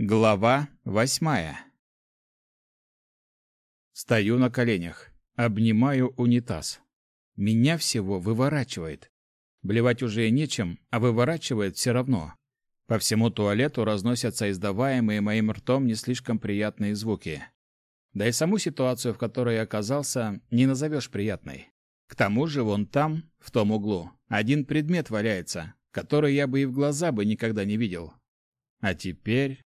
Глава восьмая Стою на коленях, обнимаю унитаз. Меня всего выворачивает. Блевать уже нечем, а выворачивает все равно. По всему туалету разносятся издаваемые моим ртом не слишком приятные звуки. Да и саму ситуацию, в которой я оказался, не назовешь приятной. К тому же вон там, в том углу, один предмет валяется, который я бы и в глаза бы никогда не видел. А теперь...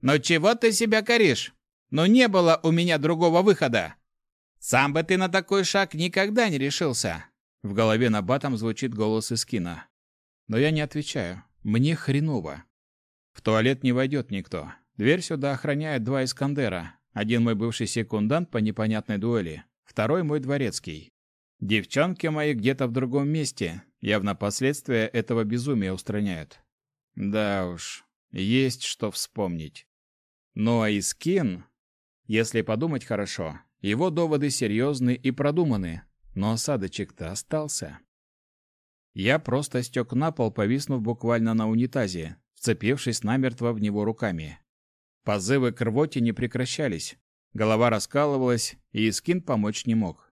«Ну чего ты себя коришь? Ну не было у меня другого выхода. Сам бы ты на такой шаг никогда не решился». В голове на батом звучит голос из кино. Но я не отвечаю. Мне хреново. В туалет не войдет никто. Дверь сюда охраняют два Искандера. Один мой бывший секундант по непонятной дуэли, второй мой дворецкий. Девчонки мои где-то в другом месте. Явно последствия этого безумия устраняют. Да уж, есть что вспомнить. Ну а Искин, если подумать хорошо, его доводы серьезны и продуманы, но осадочек-то остался. Я просто стек на пол, повиснув буквально на унитазе, вцепившись намертво в него руками. Позывы к рвоте не прекращались. Голова раскалывалась, и Искин помочь не мог.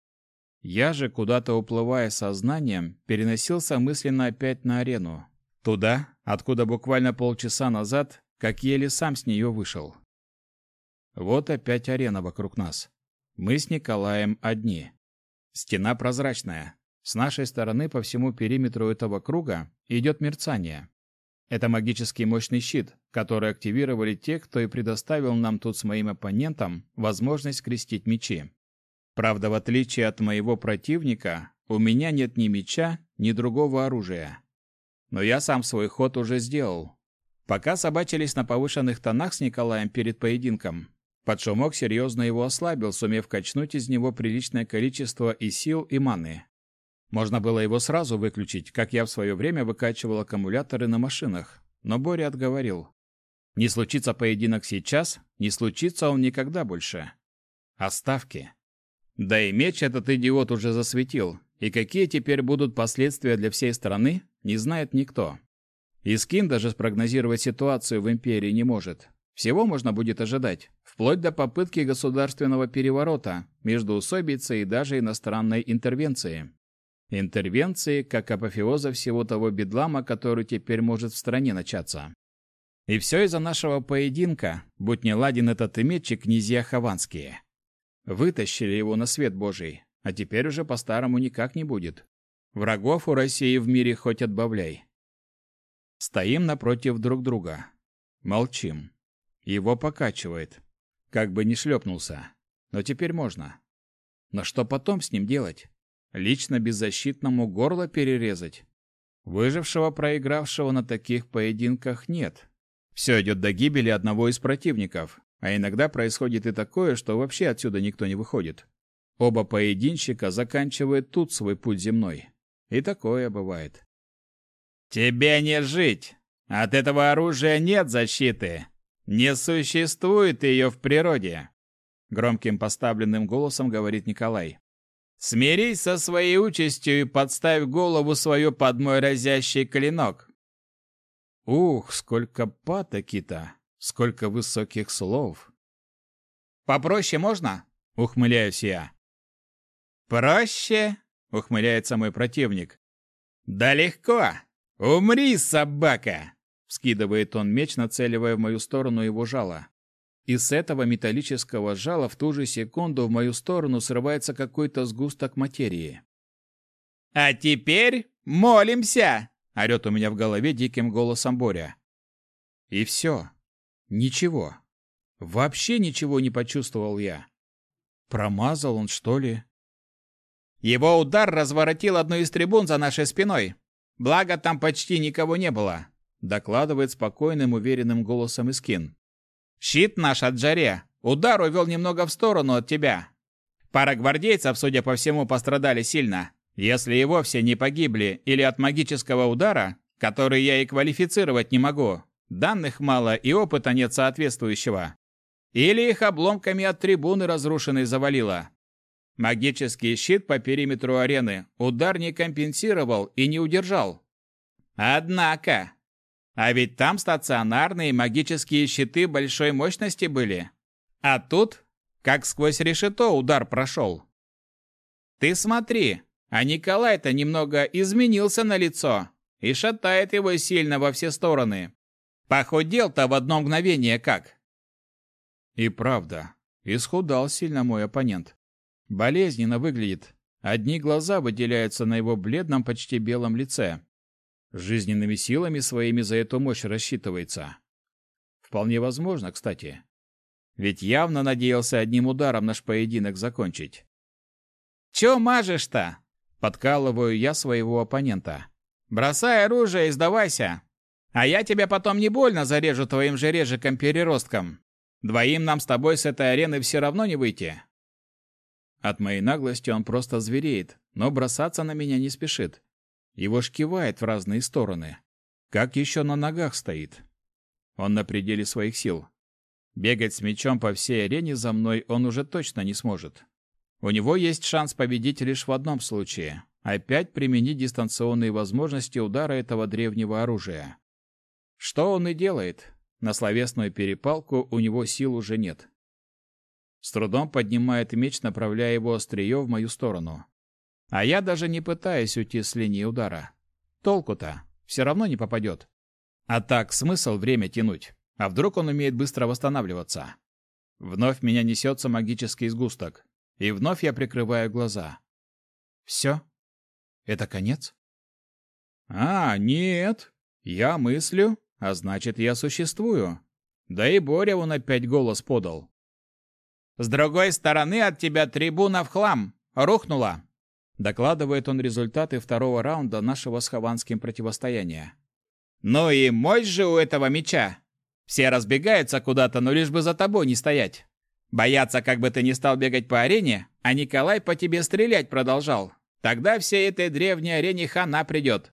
Я же, куда-то уплывая сознанием, переносился мысленно опять на арену. Туда, откуда буквально полчаса назад, как еле сам с нее вышел. Вот опять арена вокруг нас. Мы с Николаем одни. Стена прозрачная. С нашей стороны по всему периметру этого круга идет мерцание. Это магический мощный щит, который активировали те, кто и предоставил нам тут с моим оппонентом возможность крестить мечи. Правда, в отличие от моего противника, у меня нет ни меча, ни другого оружия. Но я сам свой ход уже сделал. Пока собачились на повышенных тонах с Николаем перед поединком, Подшумок серьезно его ослабил, сумев качнуть из него приличное количество и сил, и маны. Можно было его сразу выключить, как я в свое время выкачивал аккумуляторы на машинах, но Боря отговорил. Не случится поединок сейчас, не случится он никогда больше. Оставки. Да и меч этот идиот уже засветил, и какие теперь будут последствия для всей страны, не знает никто. Искин даже спрогнозировать ситуацию в Империи не может. Всего можно будет ожидать, вплоть до попытки государственного переворота, междоусобицы и даже иностранной интервенции. Интервенции как апофеоза всего того бедлама, который теперь может в стране начаться. И все из-за нашего поединка, будь не ладен этот иметчик князья Хованские. Вытащили его на свет Божий, а теперь уже по-старому никак не будет. Врагов у России в мире хоть отбавляй. Стоим напротив друг друга. Молчим. Его покачивает. Как бы не шлепнулся. Но теперь можно. Но что потом с ним делать? Лично беззащитному горло перерезать? Выжившего, проигравшего на таких поединках нет. Все идет до гибели одного из противников. А иногда происходит и такое, что вообще отсюда никто не выходит. Оба поединщика заканчивают тут свой путь земной. И такое бывает. «Тебе не жить! От этого оружия нет защиты!» Не существует ее в природе, громким поставленным голосом говорит Николай. Смирись со своей участью и подставь голову свою под мой разящий клинок. Ух, сколько патоки-то, сколько высоких слов. Попроще можно? Ухмыляюсь я. Проще? Ухмыляется мой противник. Да легко. Умри, собака. Скидывает он меч, нацеливая в мою сторону его жало. И с этого металлического жала в ту же секунду в мою сторону срывается какой-то сгусток материи. «А теперь молимся!» — орёт у меня в голове диким голосом Боря. И все. Ничего. Вообще ничего не почувствовал я. Промазал он, что ли? Его удар разворотил одну из трибун за нашей спиной. Благо, там почти никого не было докладывает спокойным, уверенным голосом Искин. Щит наш от жаре. Удар увел немного в сторону от тебя. Пара гвардейцев, судя по всему, пострадали сильно. Если и вовсе не погибли или от магического удара, который я и квалифицировать не могу, данных мало и опыта нет соответствующего. Или их обломками от трибуны разрушенной завалило. Магический щит по периметру арены удар не компенсировал и не удержал. Однако, А ведь там стационарные магические щиты большой мощности были. А тут, как сквозь решето удар прошел. Ты смотри, а Николай-то немного изменился на лицо и шатает его сильно во все стороны. Похудел-то в одно мгновение как. И правда, исхудал сильно мой оппонент. Болезненно выглядит. Одни глаза выделяются на его бледном, почти белом лице. Жизненными силами своими за эту мощь рассчитывается. Вполне возможно, кстати. Ведь явно надеялся одним ударом наш поединок закончить. «Чё мажешь-то?» — подкалываю я своего оппонента. «Бросай оружие и сдавайся, а я тебя потом не больно зарежу твоим же режиком-переростком. Двоим нам с тобой с этой арены все равно не выйти». От моей наглости он просто звереет, но бросаться на меня не спешит. Его шкивает в разные стороны. Как еще на ногах стоит. Он на пределе своих сил. Бегать с мечом по всей арене за мной он уже точно не сможет. У него есть шанс победить лишь в одном случае – опять применить дистанционные возможности удара этого древнего оружия. Что он и делает. На словесную перепалку у него сил уже нет. С трудом поднимает меч, направляя его острие в мою сторону. А я даже не пытаюсь уйти с линии удара. Толку-то, все равно не попадет. А так, смысл время тянуть. А вдруг он умеет быстро восстанавливаться? Вновь меня несется магический сгусток. И вновь я прикрываю глаза. Все? Это конец? А, нет. Я мыслю, а значит, я существую. Да и Боря он опять голос подал. С другой стороны от тебя трибуна в хлам. Рухнула. Докладывает он результаты второго раунда нашего с Хованским противостояния. Ну и мощь же у этого меча. Все разбегаются куда-то, но лишь бы за тобой не стоять. Боятся, как бы ты не стал бегать по арене, а Николай по тебе стрелять продолжал. Тогда всей этой древней арене хана придет.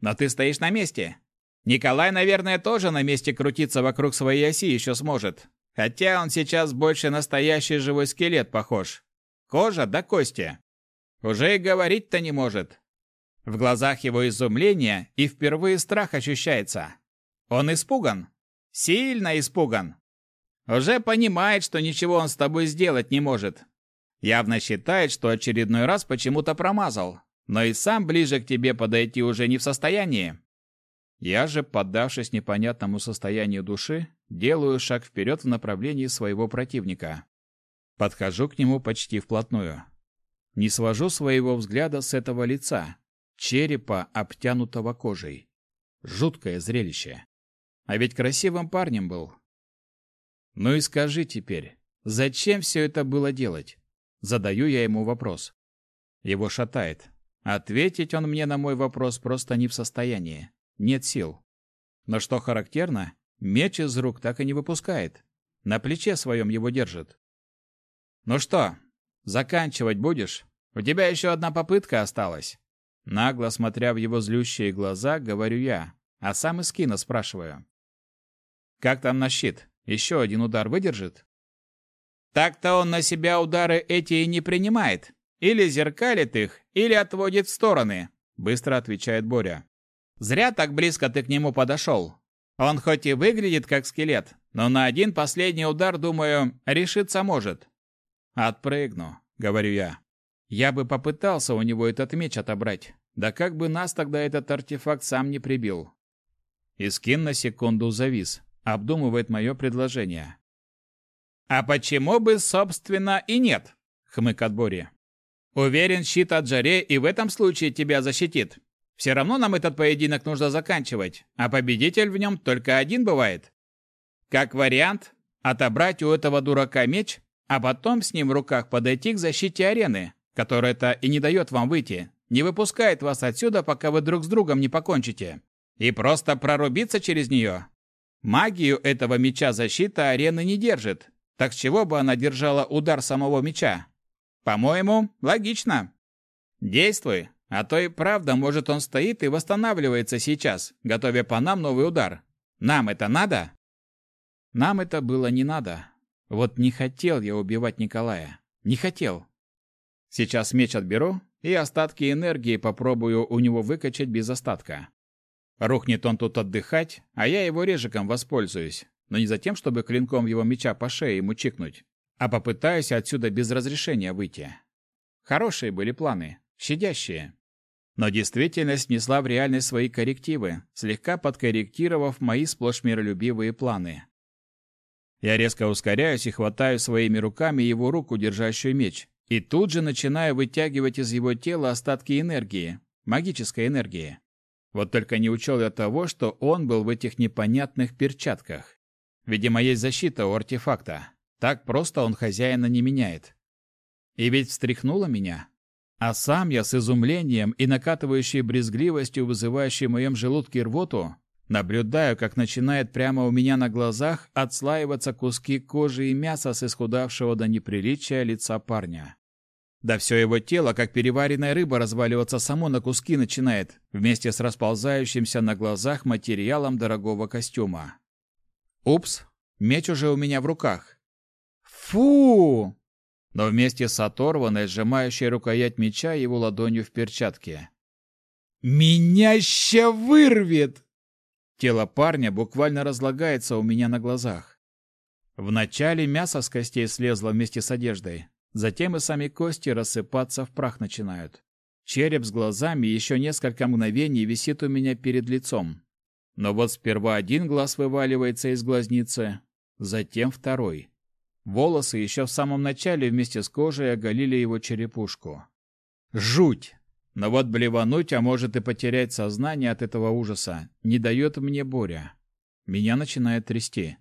Но ты стоишь на месте. Николай, наверное, тоже на месте крутиться вокруг своей оси еще сможет. Хотя он сейчас больше настоящий живой скелет похож. Кожа до кости. Уже и говорить-то не может. В глазах его изумление и впервые страх ощущается. Он испуган. Сильно испуган. Уже понимает, что ничего он с тобой сделать не может. Явно считает, что очередной раз почему-то промазал, но и сам ближе к тебе подойти уже не в состоянии. Я же, поддавшись непонятному состоянию души, делаю шаг вперед в направлении своего противника. Подхожу к нему почти вплотную. Не свожу своего взгляда с этого лица, черепа, обтянутого кожей. Жуткое зрелище. А ведь красивым парнем был, ну и скажи теперь, зачем все это было делать? Задаю я ему вопрос. Его шатает. Ответить он мне на мой вопрос просто не в состоянии. Нет сил. Но что характерно, меч из рук так и не выпускает. На плече своем его держит. «Ну что, заканчивать будешь? У тебя еще одна попытка осталась». Нагло смотря в его злющие глаза, говорю я, а сам из кино спрашиваю. «Как там на щит? Еще один удар выдержит? Так-то он на себя удары эти и не принимает. Или зеркалит их, или отводит в стороны, быстро отвечает Боря. Зря так близко ты к нему подошел. Он хоть и выглядит как скелет, но на один последний удар, думаю, решиться может. Отпрыгну, говорю я. Я бы попытался у него этот меч отобрать. Да как бы нас тогда этот артефакт сам не прибил. Искин на секунду завис, обдумывает мое предложение. «А почему бы, собственно, и нет?» — хмыкает Бори. «Уверен, щит от жаре и в этом случае тебя защитит. Все равно нам этот поединок нужно заканчивать, а победитель в нем только один бывает. Как вариант, отобрать у этого дурака меч, а потом с ним в руках подойти к защите арены, которая-то и не дает вам выйти, не выпускает вас отсюда, пока вы друг с другом не покончите, и просто прорубиться через нее, Магию этого меча защита арены не держит. Так с чего бы она держала удар самого меча? По-моему, логично. Действуй, а то и правда, может, он стоит и восстанавливается сейчас, готовя по нам новый удар. Нам это надо? Нам это было не надо. Вот не хотел я убивать Николая. Не хотел. Сейчас меч отберу и остатки энергии попробую у него выкачать без остатка. Рухнет он тут отдыхать, а я его режиком воспользуюсь, но не за тем, чтобы клинком его меча по шее ему чикнуть, а попытаюсь отсюда без разрешения выйти. Хорошие были планы, щадящие. Но действительность внесла в реальность свои коррективы, слегка подкорректировав мои сплошь миролюбивые планы. Я резко ускоряюсь и хватаю своими руками его руку, держащую меч, и тут же начинаю вытягивать из его тела остатки энергии, магической энергии. Вот только не учел я того, что он был в этих непонятных перчатках. Видимо, есть защита у артефакта. Так просто он хозяина не меняет. И ведь встряхнуло меня. А сам я с изумлением и накатывающей брезгливостью, вызывающей в моем желудке рвоту, наблюдаю, как начинает прямо у меня на глазах отслаиваться куски кожи и мяса с исхудавшего до неприличия лица парня. Да все его тело, как переваренная рыба, разваливаться само на куски начинает, вместе с расползающимся на глазах материалом дорогого костюма. Упс, меч уже у меня в руках. Фу! Но вместе с оторванной, сжимающей рукоять меча его ладонью в перчатке. «Меня ща вырвет!» Тело парня буквально разлагается у меня на глазах. Вначале мясо с костей слезло вместе с одеждой, Затем и сами кости рассыпаться в прах начинают. Череп с глазами еще несколько мгновений висит у меня перед лицом. Но вот сперва один глаз вываливается из глазницы, затем второй. Волосы еще в самом начале вместе с кожей оголили его черепушку. Жуть! Но вот блевануть, а может и потерять сознание от этого ужаса, не дает мне Боря. Меня начинает трясти.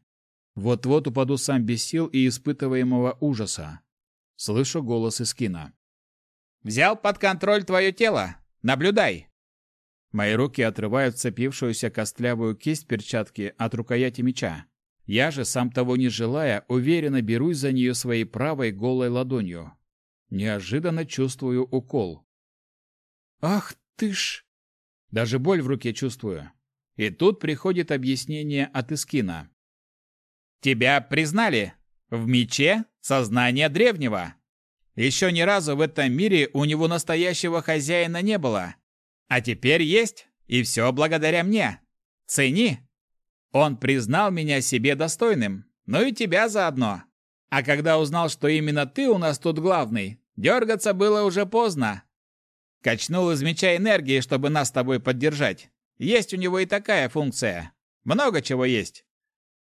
Вот-вот упаду сам без сил и испытываемого ужаса. Слышу голос из кино. «Взял под контроль твое тело! Наблюдай!» Мои руки отрывают цепившуюся костлявую кисть перчатки от рукояти меча. Я же, сам того не желая, уверенно берусь за нее своей правой голой ладонью. Неожиданно чувствую укол. «Ах ты ж!» Даже боль в руке чувствую. И тут приходит объяснение от Искина. «Тебя признали!» В мече сознание древнего. Еще ни разу в этом мире у него настоящего хозяина не было. А теперь есть, и все благодаря мне. Цени. Он признал меня себе достойным, ну и тебя заодно. А когда узнал, что именно ты у нас тут главный, дергаться было уже поздно. Качнул из меча энергии, чтобы нас с тобой поддержать. Есть у него и такая функция. Много чего есть.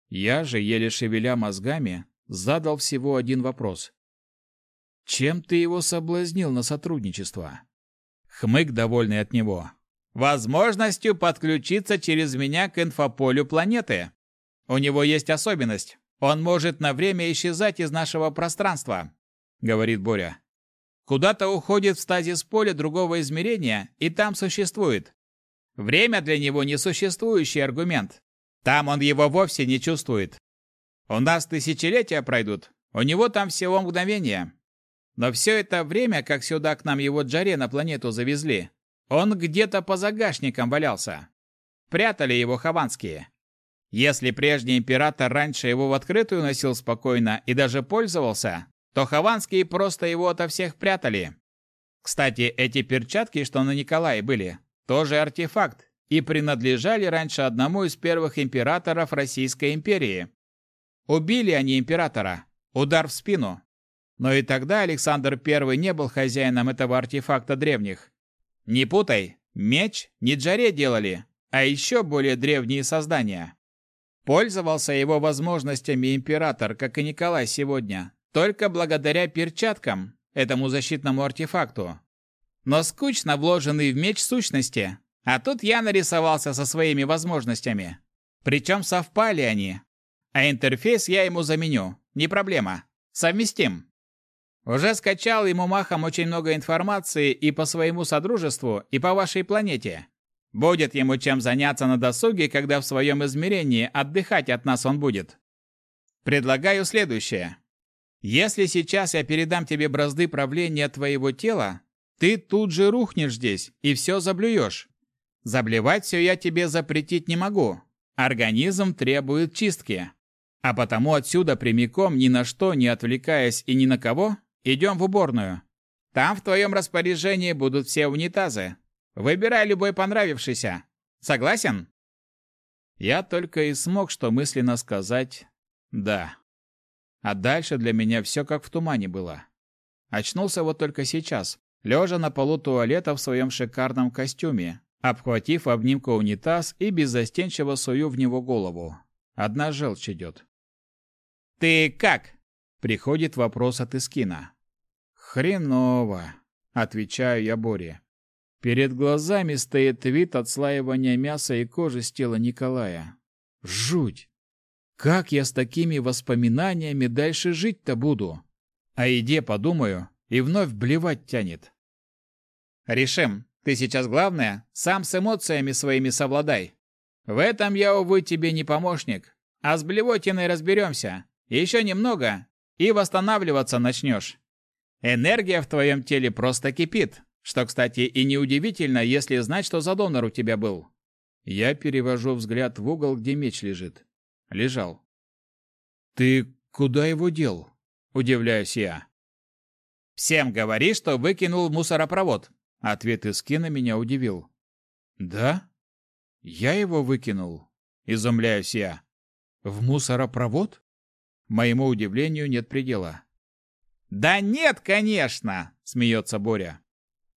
Я же, еле шевеля мозгами, задал всего один вопрос. «Чем ты его соблазнил на сотрудничество?» Хмык, довольный от него. «Возможностью подключиться через меня к инфополю планеты. У него есть особенность. Он может на время исчезать из нашего пространства», — говорит Боря. «Куда-то уходит в стазис поля другого измерения и там существует. Время для него несуществующий аргумент. Там он его вовсе не чувствует. У нас тысячелетия пройдут, у него там всего мгновение. Но все это время, как сюда к нам его Джаре на планету завезли, он где-то по загашникам валялся. Прятали его хованские. Если прежний император раньше его в открытую носил спокойно и даже пользовался, то хованские просто его ото всех прятали. Кстати, эти перчатки, что на Николае были, тоже артефакт и принадлежали раньше одному из первых императоров Российской империи, Убили они императора. Удар в спину. Но и тогда Александр I не был хозяином этого артефакта древних. Не путай, меч не Джаре делали, а еще более древние создания. Пользовался его возможностями император, как и Николай сегодня, только благодаря перчаткам, этому защитному артефакту. Но скучно вложенный в меч сущности, а тут я нарисовался со своими возможностями. Причем совпали они, а интерфейс я ему заменю. Не проблема. Совместим. Уже скачал ему махом очень много информации и по своему содружеству, и по вашей планете. Будет ему чем заняться на досуге, когда в своем измерении отдыхать от нас он будет. Предлагаю следующее. Если сейчас я передам тебе бразды правления твоего тела, ты тут же рухнешь здесь и все заблюешь. Заблевать все я тебе запретить не могу. Организм требует чистки. А потому отсюда прямиком, ни на что не отвлекаясь и ни на кого, идем в уборную. Там в твоем распоряжении будут все унитазы. Выбирай любой понравившийся. Согласен?» Я только и смог что мысленно сказать «да». А дальше для меня все как в тумане было. Очнулся вот только сейчас, лежа на полу туалета в своем шикарном костюме, обхватив обнимку унитаз и беззастенчиво сую в него голову. Одна желчь идет. «Ты как?» — приходит вопрос от Искина. «Хреново», — отвечаю я Боре. Перед глазами стоит вид отслаивания мяса и кожи с тела Николая. Жуть! Как я с такими воспоминаниями дальше жить-то буду? О еде подумаю, и вновь блевать тянет. Решим, ты сейчас главное, сам с эмоциями своими совладай. В этом я, увы, тебе не помощник. А с блевотиной разберемся. Еще немного, и восстанавливаться начнешь. Энергия в твоем теле просто кипит, что, кстати, и неудивительно, если знать, что за донор у тебя был. Я перевожу взгляд в угол, где меч лежит. Лежал. «Ты куда его дел?» – удивляюсь я. «Всем говори, что выкинул мусоропровод». Ответ из кино меня удивил. «Да? Я его выкинул?» – изумляюсь я. «В мусоропровод?» Моему удивлению нет предела. «Да нет, конечно!» – смеется Боря.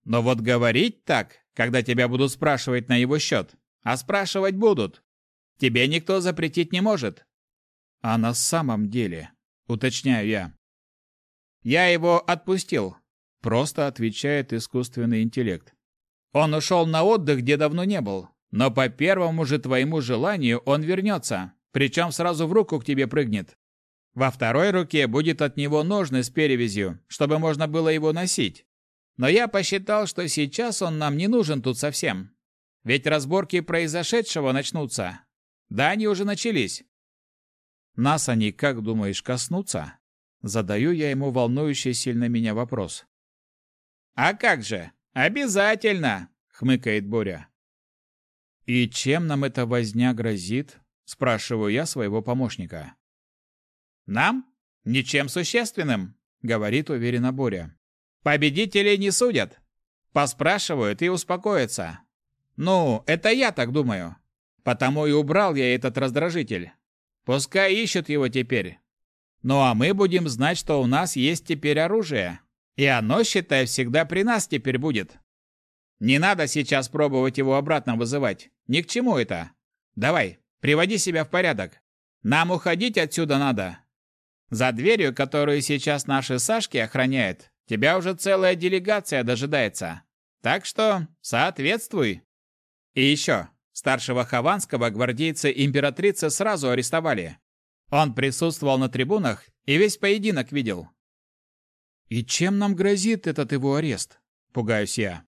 «Но вот говорить так, когда тебя будут спрашивать на его счет, а спрашивать будут, тебе никто запретить не может. А на самом деле, уточняю я. Я его отпустил, просто отвечает искусственный интеллект. Он ушел на отдых, где давно не был, но по первому же твоему желанию он вернется, причем сразу в руку к тебе прыгнет. Во второй руке будет от него ножны с перевязью, чтобы можно было его носить. Но я посчитал, что сейчас он нам не нужен тут совсем. Ведь разборки произошедшего начнутся. Да, они уже начались. Нас они, как думаешь, коснутся? Задаю я ему волнующий сильно меня вопрос. А как же? Обязательно, хмыкает Боря. И чем нам эта возня грозит? спрашиваю я своего помощника. Нам? Ничем существенным, говорит уверенно Боря. Победителей не судят. Поспрашивают и успокоятся. Ну, это я так думаю. Потому и убрал я этот раздражитель. Пускай ищут его теперь. Ну а мы будем знать, что у нас есть теперь оружие. И оно, считай, всегда при нас теперь будет. Не надо сейчас пробовать его обратно вызывать. Ни к чему это. Давай, приводи себя в порядок. Нам уходить отсюда надо. За дверью, которую сейчас наши Сашки охраняют, тебя уже целая делегация дожидается. Так что соответствуй. И еще, Старшего Хованского гвардейцы императрицы сразу арестовали. Он присутствовал на трибунах и весь поединок видел. «И чем нам грозит этот его арест?» – пугаюсь я.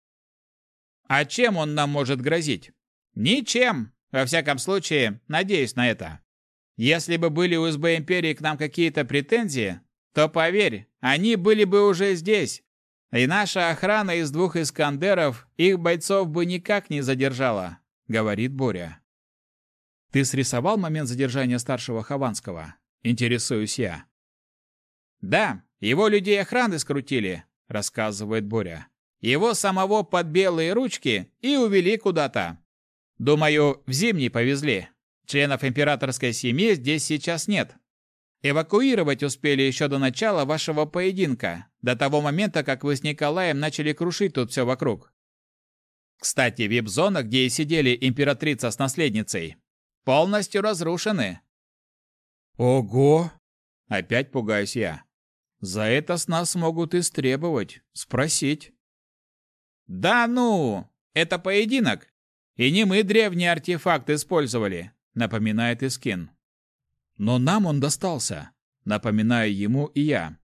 «А чем он нам может грозить?» «Ничем. Во всяком случае, надеюсь на это. Если бы были у СБ Империи к нам какие-то претензии, то, поверь, они были бы уже здесь. И наша охрана из двух Искандеров их бойцов бы никак не задержала. — говорит Боря. «Ты срисовал момент задержания старшего Хованского?» — интересуюсь я. «Да, его людей охраны скрутили», — рассказывает Боря. «Его самого под белые ручки и увели куда-то. Думаю, в зимний повезли. Членов императорской семьи здесь сейчас нет. Эвакуировать успели еще до начала вашего поединка, до того момента, как вы с Николаем начали крушить тут все вокруг. Кстати, вип-зона, где и сидели императрица с наследницей, полностью разрушены. Ого! Опять пугаюсь я. За это с нас могут истребовать, спросить. Да ну, это поединок. И не мы древний артефакт использовали, напоминает Искин. Но нам он достался, напоминаю ему и я.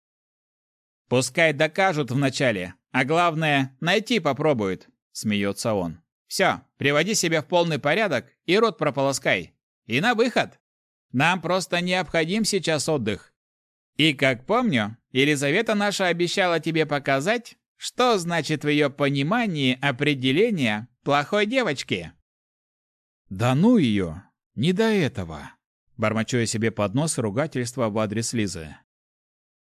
Пускай докажут вначале, а главное, найти попробуют. Смеется он. Все, приводи себя в полный порядок и рот прополоскай. И на выход. Нам просто необходим сейчас отдых. И как помню, Елизавета наша обещала тебе показать, что значит в ее понимании определение плохой девочки. Да ну ее, не до этого. Бормочу я себе под нос ругательства в адрес Лизы.